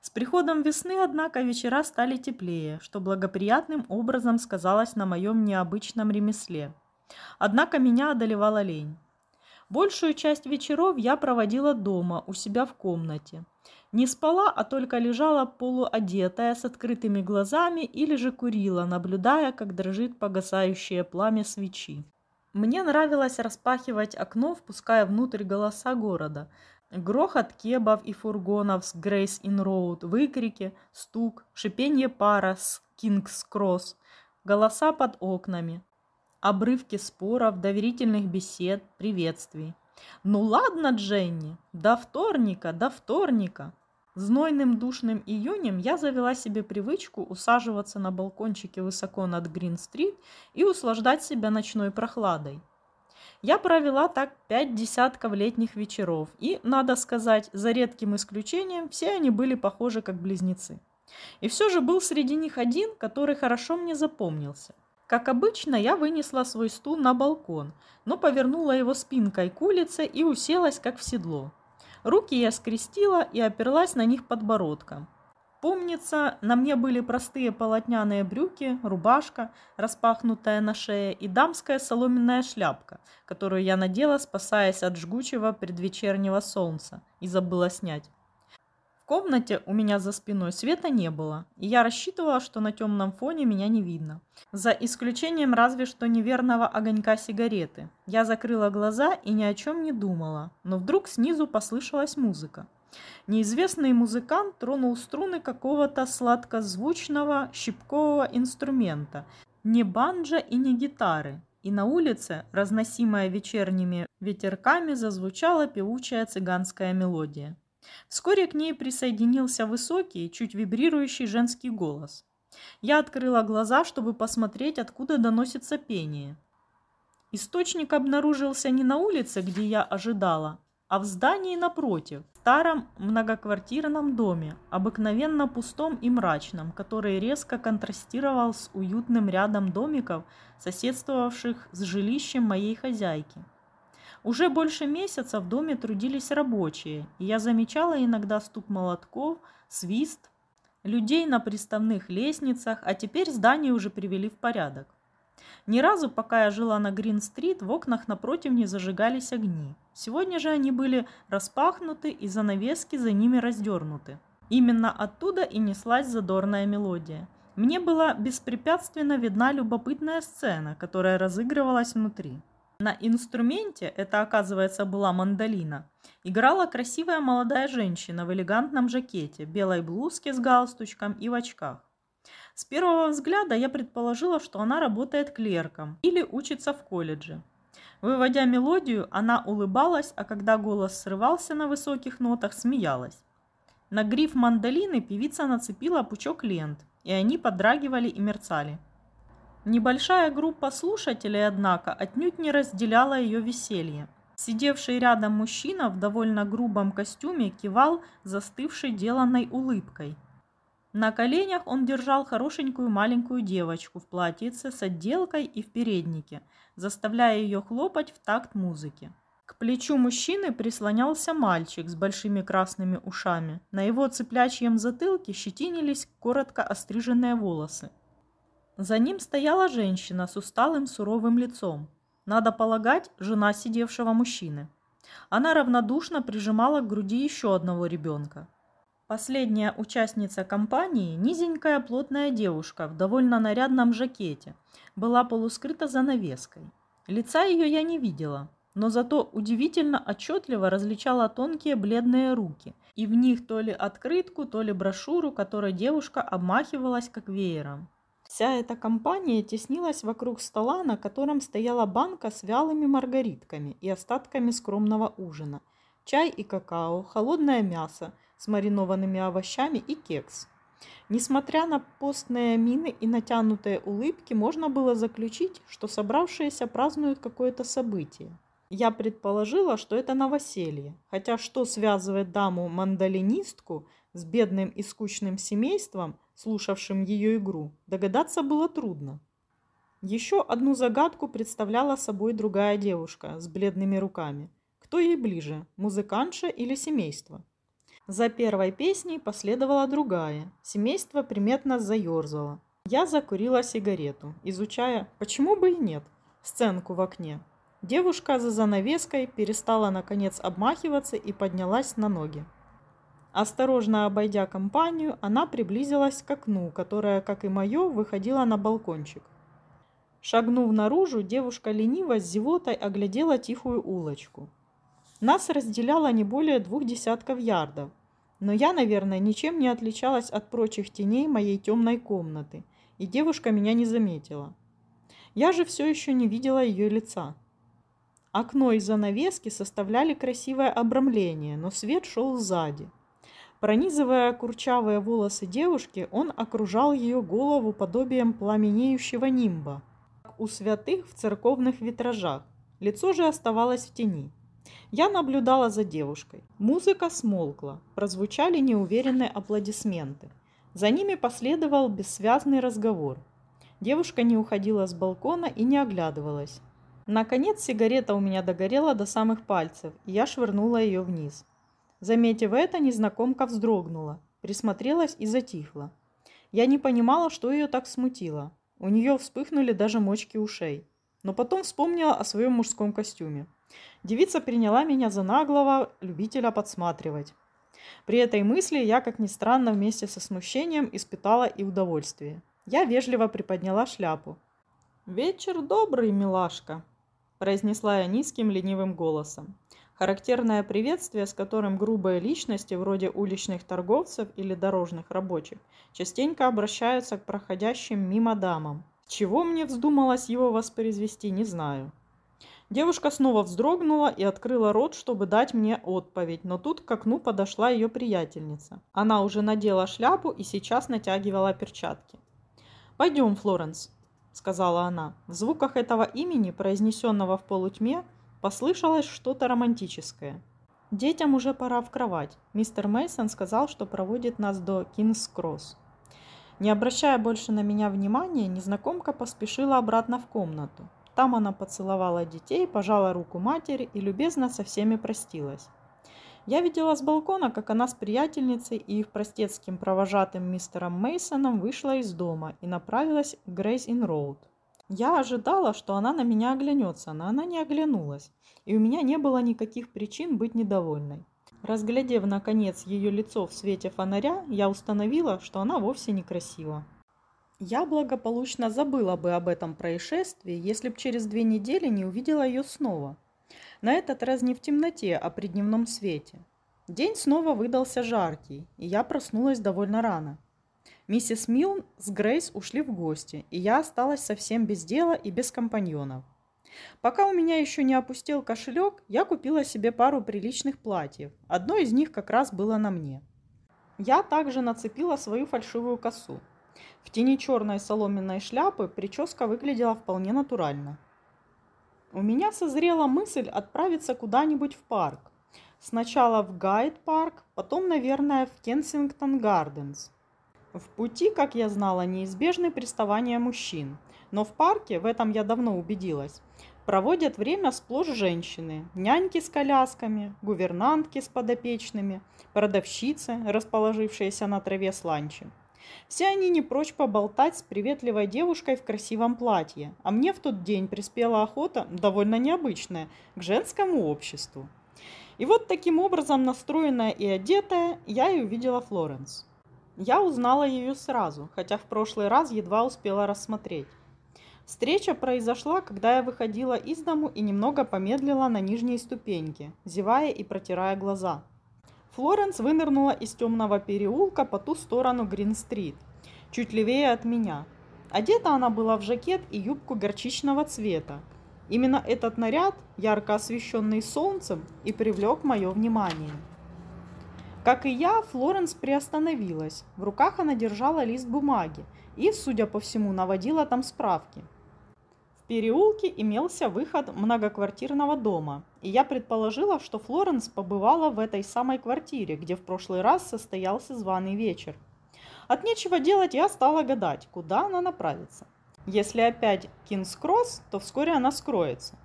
С приходом весны, однако, вечера стали теплее, что благоприятным образом сказалось на моем необычном ремесле. Однако меня одолевала лень. Большую часть вечеров я проводила дома, у себя в комнате. Не спала, а только лежала полуодетая, с открытыми глазами или же курила, наблюдая, как дрожит погасающее пламя свечи. Мне нравилось распахивать окно, впуская внутрь голоса города. Грохот кебов и фургонов с Грейс Ин Роуд, выкрики, стук, шипенье пара с Кингс Кросс, голоса под окнами, обрывки споров, доверительных бесед, приветствий. «Ну ладно, Дженни, до вторника, до вторника!» Знойным душным июнем я завела себе привычку усаживаться на балкончике высоко над Грин-стрит и услаждать себя ночной прохладой. Я провела так пять десятков летних вечеров, и, надо сказать, за редким исключением, все они были похожи как близнецы. И все же был среди них один, который хорошо мне запомнился. Как обычно, я вынесла свой стул на балкон, но повернула его спинкой к улице и уселась как в седло. Руки я скрестила и оперлась на них подбородком. Помнится, на мне были простые полотняные брюки, рубашка, распахнутая на шее, и дамская соломенная шляпка, которую я надела, спасаясь от жгучего предвечернего солнца, и забыла снять комнате у меня за спиной света не было, и я рассчитывала, что на темном фоне меня не видно. За исключением разве что неверного огонька сигареты. Я закрыла глаза и ни о чем не думала, но вдруг снизу послышалась музыка. Неизвестный музыкант тронул струны какого-то сладкозвучного щипкового инструмента, не банджа и не гитары, и на улице, разносимая вечерними ветерками, зазвучала певучая цыганская мелодия. Вскоре к ней присоединился высокий, чуть вибрирующий женский голос. Я открыла глаза, чтобы посмотреть, откуда доносится пение. Источник обнаружился не на улице, где я ожидала, а в здании напротив, в старом многоквартирном доме, обыкновенно пустом и мрачном, который резко контрастировал с уютным рядом домиков, соседствовавших с жилищем моей хозяйки. Уже больше месяца в доме трудились рабочие, и я замечала иногда стук молотков, свист, людей на приставных лестницах, а теперь здание уже привели в порядок. Ни разу, пока я жила на Грин-стрит, в окнах напротив не зажигались огни. Сегодня же они были распахнуты и занавески за ними раздернуты. Именно оттуда и неслась задорная мелодия. Мне была беспрепятственно видна любопытная сцена, которая разыгрывалась внутри. На инструменте, это оказывается была мандолина, играла красивая молодая женщина в элегантном жакете, белой блузке с галстучком и в очках. С первого взгляда я предположила, что она работает клерком или учится в колледже. Выводя мелодию, она улыбалась, а когда голос срывался на высоких нотах, смеялась. На гриф мандолины певица нацепила пучок лент, и они подрагивали и мерцали. Небольшая группа слушателей, однако, отнюдь не разделяла ее веселье. Сидевший рядом мужчина в довольно грубом костюме кивал застывшей деланной улыбкой. На коленях он держал хорошенькую маленькую девочку в платьице с отделкой и в переднике, заставляя ее хлопать в такт музыки. К плечу мужчины прислонялся мальчик с большими красными ушами. На его цыплячьем затылке щетинились коротко остриженные волосы. За ним стояла женщина с усталым суровым лицом. Надо полагать, жена сидевшего мужчины. Она равнодушно прижимала к груди еще одного ребенка. Последняя участница компании, низенькая плотная девушка в довольно нарядном жакете, была полускрыта занавеской. Лица ее я не видела, но зато удивительно отчетливо различала тонкие бледные руки, и в них то ли открытку, то ли брошюру, которой девушка обмахивалась как веером. Вся эта компания теснилась вокруг стола, на котором стояла банка с вялыми маргаритками и остатками скромного ужина, чай и какао, холодное мясо с маринованными овощами и кекс. Несмотря на постные мины и натянутые улыбки, можно было заключить, что собравшиеся празднуют какое-то событие. Я предположила, что это новоселье, хотя что связывает даму-мандолинистку с бедным и скучным семейством, слушавшим ее игру, догадаться было трудно. Еще одну загадку представляла собой другая девушка с бледными руками. Кто ей ближе, музыкантша или семейство? За первой песней последовала другая. Семейство приметно заерзало. Я закурила сигарету, изучая, почему бы и нет, сценку в окне. Девушка за занавеской перестала наконец обмахиваться и поднялась на ноги. Осторожно обойдя компанию, она приблизилась к окну, которое, как и мое, выходило на балкончик. Шагнув наружу, девушка лениво с зевотой оглядела тихую улочку. Нас разделяло не более двух десятков ярдов, но я, наверное, ничем не отличалась от прочих теней моей темной комнаты, и девушка меня не заметила. Я же все еще не видела ее лица. Окно и занавески составляли красивое обрамление, но свет шел сзади – Пронизывая курчавые волосы девушки, он окружал ее голову подобием пламенеющего нимба, как у святых в церковных витражах. Лицо же оставалось в тени. Я наблюдала за девушкой. Музыка смолкла, прозвучали неуверенные аплодисменты. За ними последовал бессвязный разговор. Девушка не уходила с балкона и не оглядывалась. Наконец сигарета у меня догорела до самых пальцев, и я швырнула ее вниз. Заметив это, незнакомка вздрогнула, присмотрелась и затихла. Я не понимала, что ее так смутило. У нее вспыхнули даже мочки ушей. Но потом вспомнила о своем мужском костюме. Девица приняла меня за наглого любителя подсматривать. При этой мысли я, как ни странно, вместе со смущением испытала и удовольствие. Я вежливо приподняла шляпу. «Вечер добрый, милашка», – произнесла я низким ленивым голосом. Характерное приветствие, с которым грубые личности, вроде уличных торговцев или дорожных рабочих, частенько обращаются к проходящим мимо дамам. Чего мне вздумалось его воспроизвести, не знаю. Девушка снова вздрогнула и открыла рот, чтобы дать мне отповедь, но тут к окну подошла ее приятельница. Она уже надела шляпу и сейчас натягивала перчатки. «Пойдем, Флоренс», — сказала она. В звуках этого имени, произнесенного в полутьме, Послышалось что-то романтическое. Детям уже пора в кровать. Мистер Мейсон сказал, что проводит нас до Кингс-Кросс. Не обращая больше на меня внимания, незнакомка поспешила обратно в комнату. Там она поцеловала детей, пожала руку матери и любезно со всеми простилась. Я видела с балкона, как она с приятельницей и их простецким провожатым мистером Мейсоном вышла из дома и направилась к Грейс-Ин-Роуд. Я ожидала, что она на меня оглянется, но она не оглянулась, и у меня не было никаких причин быть недовольной. Разглядев, наконец, ее лицо в свете фонаря, я установила, что она вовсе некрасива. Я благополучно забыла бы об этом происшествии, если б через две недели не увидела ее снова. На этот раз не в темноте, а при дневном свете. День снова выдался жаркий, и я проснулась довольно рано. Миссис Милн с Грейс ушли в гости, и я осталась совсем без дела и без компаньонов. Пока у меня еще не опустил кошелек, я купила себе пару приличных платьев. Одно из них как раз было на мне. Я также нацепила свою фальшивую косу. В тени черной соломенной шляпы прическа выглядела вполне натурально. У меня созрела мысль отправиться куда-нибудь в парк. Сначала в Гайд-парк, потом, наверное, в Кенсингтон Гарденс. В пути, как я знала, неизбежны приставания мужчин. Но в парке, в этом я давно убедилась, проводят время сплошь женщины. Няньки с колясками, гувернантки с подопечными, продавщицы, расположившиеся на траве с ланчем. Все они не прочь поболтать с приветливой девушкой в красивом платье, а мне в тот день приспела охота, довольно необычная, к женскому обществу. И вот таким образом, настроенная и одетая, я и увидела Флоренс. Я узнала ее сразу, хотя в прошлый раз едва успела рассмотреть. Встреча произошла, когда я выходила из дому и немного помедлила на нижней ступеньке, зевая и протирая глаза. Флоренс вынырнула из темного переулка по ту сторону Грин-стрит, чуть левее от меня. Одета она была в жакет и юбку горчичного цвета. Именно этот наряд, ярко освещенный солнцем, и привлек мое внимание. Как и я, Флоренс приостановилась. В руках она держала лист бумаги и, судя по всему, наводила там справки – переулке имелся выход многоквартирного дома, и я предположила, что Флоренс побывала в этой самой квартире, где в прошлый раз состоялся званый вечер. От нечего делать я стала гадать, куда она направится. Если опять Кингс-Кросс, то вскоре она скроется.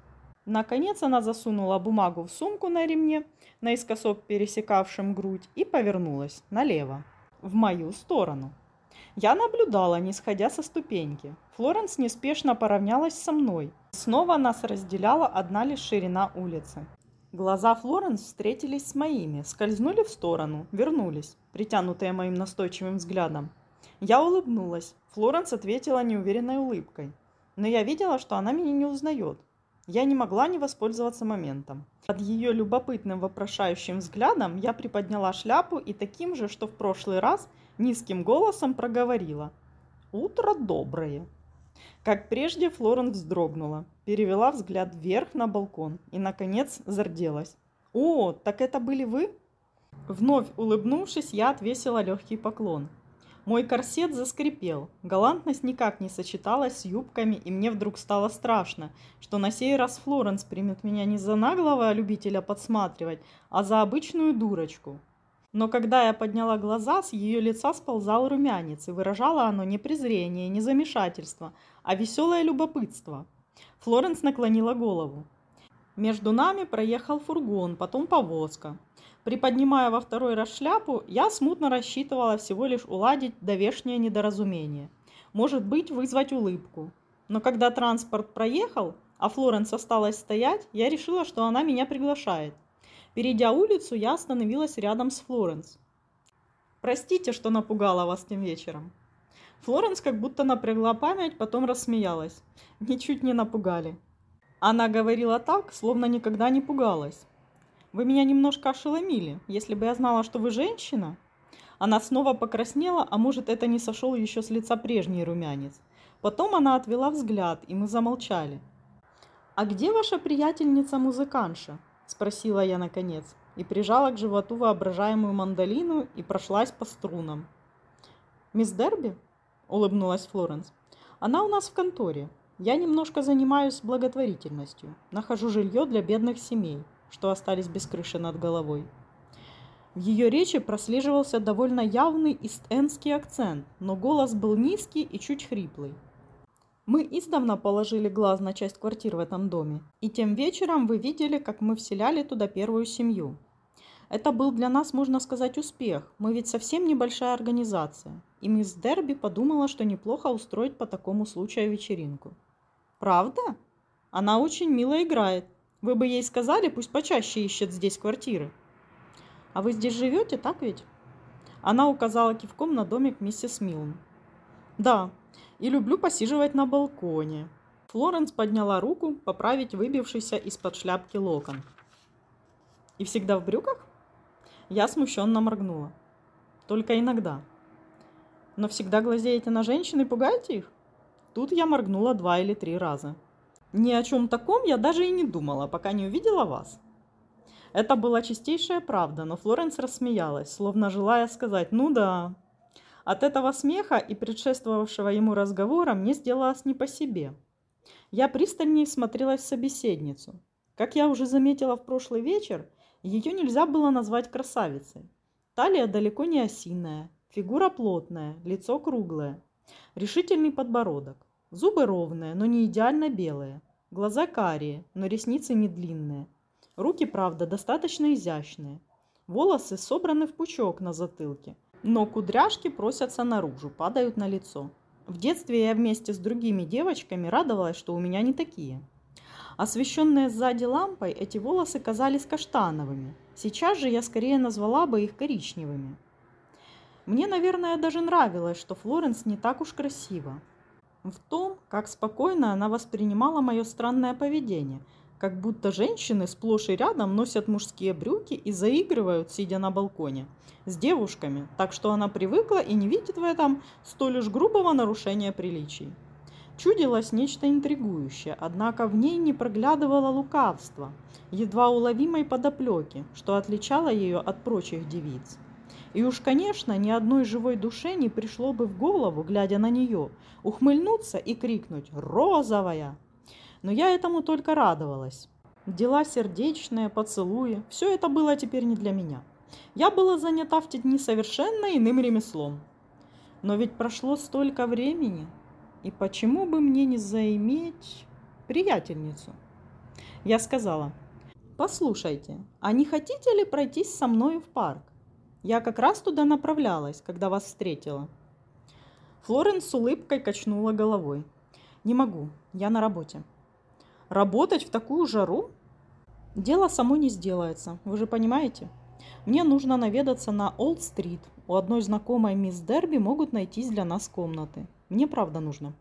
Наконец она засунула бумагу в сумку на ремне, наискосок пересекавшем грудь, и повернулась налево, в мою сторону. Я наблюдала, не сходя со ступеньки. Флоренс неспешно поравнялась со мной. Снова нас разделяла одна лишь ширина улицы. Глаза Флоренс встретились с моими, скользнули в сторону, вернулись, притянутые моим настойчивым взглядом. Я улыбнулась. Флоренс ответила неуверенной улыбкой. Но я видела, что она меня не узнает. Я не могла не воспользоваться моментом. Под ее любопытным вопрошающим взглядом я приподняла шляпу и таким же, что в прошлый раз, низким голосом проговорила. «Утро доброе!» Как прежде, Флорен вздрогнула, перевела взгляд вверх на балкон и, наконец, зарделась. «О, так это были вы?» Вновь улыбнувшись, я отвесила легкий поклон. Мой корсет заскрипел. Галантность никак не сочеталась с юбками, и мне вдруг стало страшно, что на сей раз Флоренс примет меня не за наглого любителя подсматривать, а за обычную дурочку. Но когда я подняла глаза, с ее лица сползал румянец, и выражало оно не презрение, не замешательство, а веселое любопытство. Флоренс наклонила голову. Между нами проехал фургон, потом повозка. Приподнимая во второй раз шляпу, я смутно рассчитывала всего лишь уладить довешнее недоразумение. Может быть, вызвать улыбку. Но когда транспорт проехал, а Флоренс осталась стоять, я решила, что она меня приглашает. Перейдя улицу, я остановилась рядом с Флоренс. «Простите, что напугала вас тем вечером». Флоренс как будто напрягла память, потом рассмеялась. Ничуть не напугали. Она говорила так, словно никогда не пугалась. Вы меня немножко ошеломили. Если бы я знала, что вы женщина...» Она снова покраснела, а может, это не сошел еще с лица прежний румянец. Потом она отвела взгляд, и мы замолчали. «А где ваша приятельница-музыканша?» – спросила я наконец, и прижала к животу воображаемую мандолину и прошлась по струнам. «Мисс Дерби?» – улыбнулась Флоренс. «Она у нас в конторе. Я немножко занимаюсь благотворительностью. Нахожу жилье для бедных семей что остались без крыши над головой. В ее речи прослеживался довольно явный истенский акцент, но голос был низкий и чуть хриплый. Мы издавна положили глаз на часть квартир в этом доме, и тем вечером вы видели, как мы вселяли туда первую семью. Это был для нас, можно сказать, успех. Мы ведь совсем небольшая организация. И мисс Дерби подумала, что неплохо устроить по такому случаю вечеринку. Правда? Она очень мило играет. Вы бы ей сказали, пусть почаще ищет здесь квартиры. А вы здесь живете, так ведь? Она указала кивком на домик миссис Милн. Да, и люблю посиживать на балконе. Флоренс подняла руку поправить выбившийся из-под шляпки локон. И всегда в брюках? Я смущенно моргнула. Только иногда. Но всегда глазеете на женщин и пугаете их? Тут я моргнула два или три раза. Ни о чем таком я даже и не думала, пока не увидела вас. Это была чистейшая правда, но Флоренс рассмеялась, словно желая сказать «ну да». От этого смеха и предшествовавшего ему разговора мне сделалось не по себе. Я пристальнее смотрелась в собеседницу. Как я уже заметила в прошлый вечер, ее нельзя было назвать красавицей. Талия далеко не осиная, фигура плотная, лицо круглое, решительный подбородок. Зубы ровные, но не идеально белые. Глаза карие, но ресницы не длинные. Руки, правда, достаточно изящные. Волосы собраны в пучок на затылке, но кудряшки просятся наружу, падают на лицо. В детстве я вместе с другими девочками радовалась, что у меня не такие. Освещенные сзади лампой, эти волосы казались каштановыми. Сейчас же я скорее назвала бы их коричневыми. Мне, наверное, даже нравилось, что Флоренс не так уж красива. В том, как спокойно она воспринимала мое странное поведение, как будто женщины сплошь и рядом носят мужские брюки и заигрывают, сидя на балконе, с девушками, так что она привыкла и не видит в этом столь уж грубого нарушения приличий. Чудилось нечто интригующее, однако в ней не проглядывало лукавства, едва уловимой подоплеки, что отличало ее от прочих девиц. И уж, конечно, ни одной живой душе не пришло бы в голову, глядя на нее, ухмыльнуться и крикнуть «Розовая!». Но я этому только радовалась. Дела сердечные, поцелуи – все это было теперь не для меня. Я была занята в те дни совершенно иным ремеслом. Но ведь прошло столько времени, и почему бы мне не заиметь приятельницу? Я сказала, послушайте, а не хотите ли пройтись со мной в парк? Я как раз туда направлялась, когда вас встретила. Флоренс с улыбкой качнула головой. Не могу, я на работе. Работать в такую жару? Дело само не сделается, вы же понимаете? Мне нужно наведаться на Олд-стрит. У одной знакомой мисс Дерби могут найтись для нас комнаты. Мне правда нужно.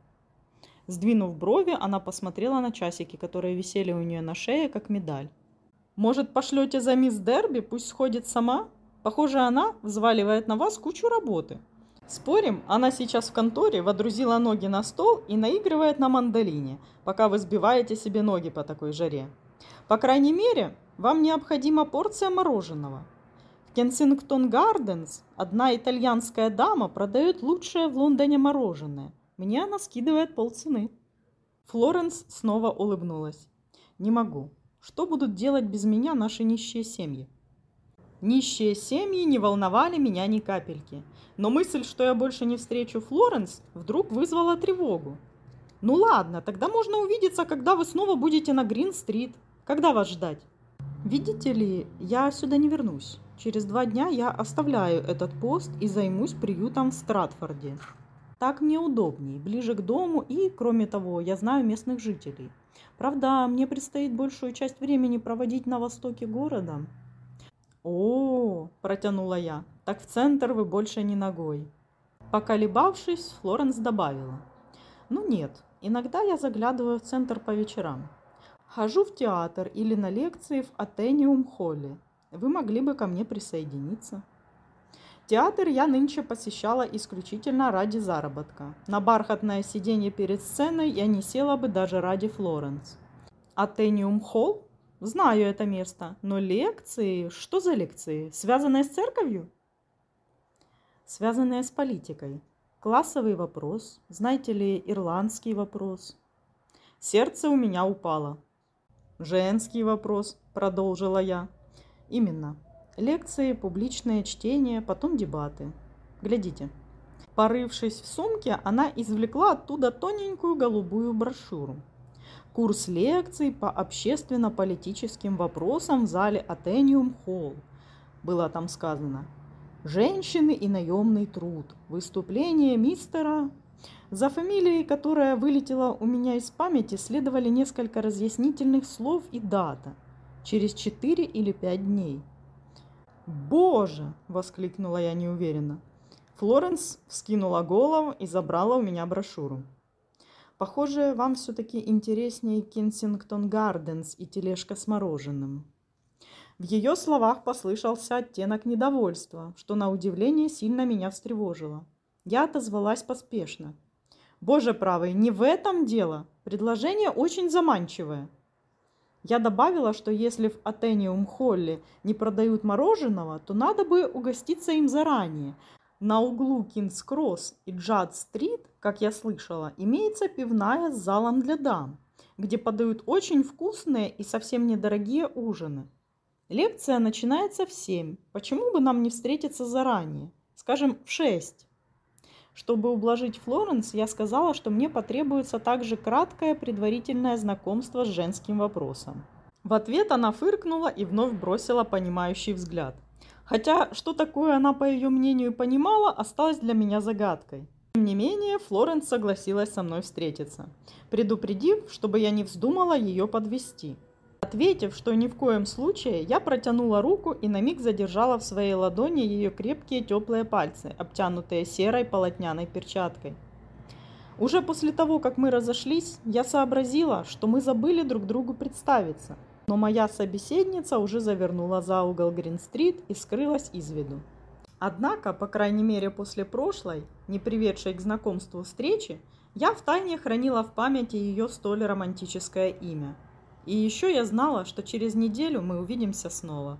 Сдвинув брови, она посмотрела на часики, которые висели у нее на шее, как медаль. «Может, пошлете за мисс Дерби? Пусть сходит сама?» Похоже, она взваливает на вас кучу работы. Спорим, она сейчас в конторе водрузила ноги на стол и наигрывает на мандолине, пока вы сбиваете себе ноги по такой жаре. По крайней мере, вам необходима порция мороженого. В Кенсингтон Гарденс одна итальянская дама продает лучшее в Лондоне мороженое. Мне она скидывает полцены. Флоренс снова улыбнулась. Не могу. Что будут делать без меня наши нищие семьи? Нищие семьи не волновали меня ни капельки. Но мысль, что я больше не встречу Флоренс, вдруг вызвала тревогу. Ну ладно, тогда можно увидеться, когда вы снова будете на Грин-стрит. Когда вас ждать? Видите ли, я сюда не вернусь. Через два дня я оставляю этот пост и займусь приютом в Стратфорде. Так мне удобней, ближе к дому и, кроме того, я знаю местных жителей. Правда, мне предстоит большую часть времени проводить на востоке города. «О, — протянула я, — так в центр вы больше не ногой». Поколебавшись, Флоренс добавила. «Ну нет, иногда я заглядываю в центр по вечерам. Хожу в театр или на лекции в Атениум-холле. Вы могли бы ко мне присоединиться». Театр я нынче посещала исключительно ради заработка. На бархатное сиденье перед сценой я не села бы даже ради Флоренс. Атениум Холл Знаю это место, но лекции... Что за лекции? Связанные с церковью? Связанные с политикой. Классовый вопрос. Знаете ли, ирландский вопрос. Сердце у меня упало. Женский вопрос, продолжила я. Именно. Лекции, публичное чтение, потом дебаты. Глядите. Порывшись в сумке, она извлекла оттуда тоненькую голубую брошюру – Курс лекций по общественно-политическим вопросам в зале Атениум Холл. Было там сказано. Женщины и наемный труд. Выступление мистера... За фамилией, которая вылетела у меня из памяти, следовали несколько разъяснительных слов и дата. Через четыре или пять дней. «Боже!» – воскликнула я неуверенно. Флоренс вскинула голову и забрала у меня брошюру. Похоже, вам все-таки интереснее Кенсингтон Гарденс и тележка с мороженым. В ее словах послышался оттенок недовольства, что на удивление сильно меня встревожило. Я отозвалась поспешно. Боже правый, не в этом дело. Предложение очень заманчивое. Я добавила, что если в Атениум Холле не продают мороженого, то надо бы угоститься им заранее, на углу Кингс-Кросс и Джад-Стрит, как я слышала, имеется пивная с залом для дам, где подают очень вкусные и совсем недорогие ужины. Лекция начинается в 7. Почему бы нам не встретиться заранее? Скажем, в 6. Чтобы ублажить Флоренс, я сказала, что мне потребуется также краткое предварительное знакомство с женским вопросом. В ответ она фыркнула и вновь бросила понимающий взгляд. Хотя, что такое она, по ее мнению, понимала, осталось для меня загадкой. Тем не менее, Флоренс согласилась со мной встретиться, предупредив, чтобы я не вздумала ее подвести. Ответив, что ни в коем случае, я протянула руку и на миг задержала в своей ладони ее крепкие теплые пальцы, обтянутые серой полотняной перчаткой. Уже после того, как мы разошлись, я сообразила, что мы забыли друг другу представиться, но моя собеседница уже завернула за угол Грин-стрит и скрылась из виду. Однако, по крайней мере после прошлой, не приведшей к знакомству встречи, я втайне хранила в памяти ее столь романтическое имя – и еще я знала, что через неделю мы увидимся снова.